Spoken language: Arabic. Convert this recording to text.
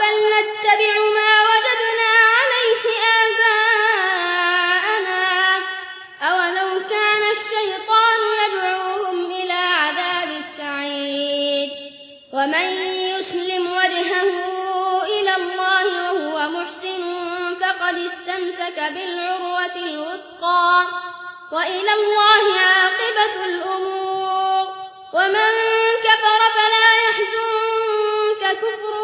بل نتبع ما وجدنا عليه آباءنا. أولو كان الشيطان يدعوهم إلى عذاب السعير. ومن يسلم وجهه إلى الله وهو محسن فقد استمسك بالعروة الوثقى. وإلى الله عاقبة الأمور. ومن كفر فلا يحزنك كفره.